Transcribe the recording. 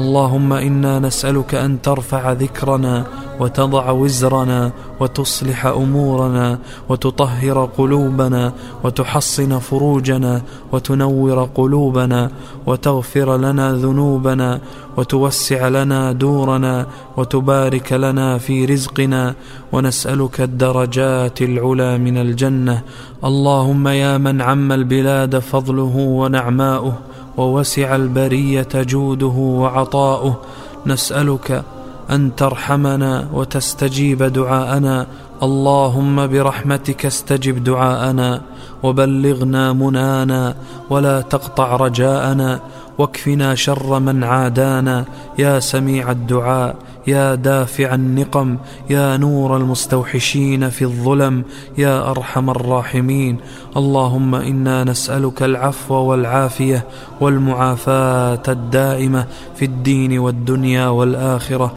اللهم إنا نسألك أن ترفع ذكرنا وتضع وزرنا وتصلح أمورنا وتطهر قلوبنا وتحصن فروجنا وتنور قلوبنا وتغفر لنا ذنوبنا وتوسع لنا دورنا وتبارك لنا في رزقنا ونسألك الدرجات العلى من الجنة اللهم يا من عم البلاد فضله ونعماؤه ووسع البرية جوده وعطاؤه. نسألك أن ترحمنا وتستجيب دعاءنا. اللهم برحمتك استجب دعاءنا وبلغنا منانا ولا تقطع رجاءنا واكفنا شر من عادانا. يا سميع الدعاء يا دافع النقم يا نور المستوحشين في الظلم يا أرحم الراحمين. اللهم إنا نسألك العفو والعافية والمعافاة الدائمة في الدين والدنيا والآخرة.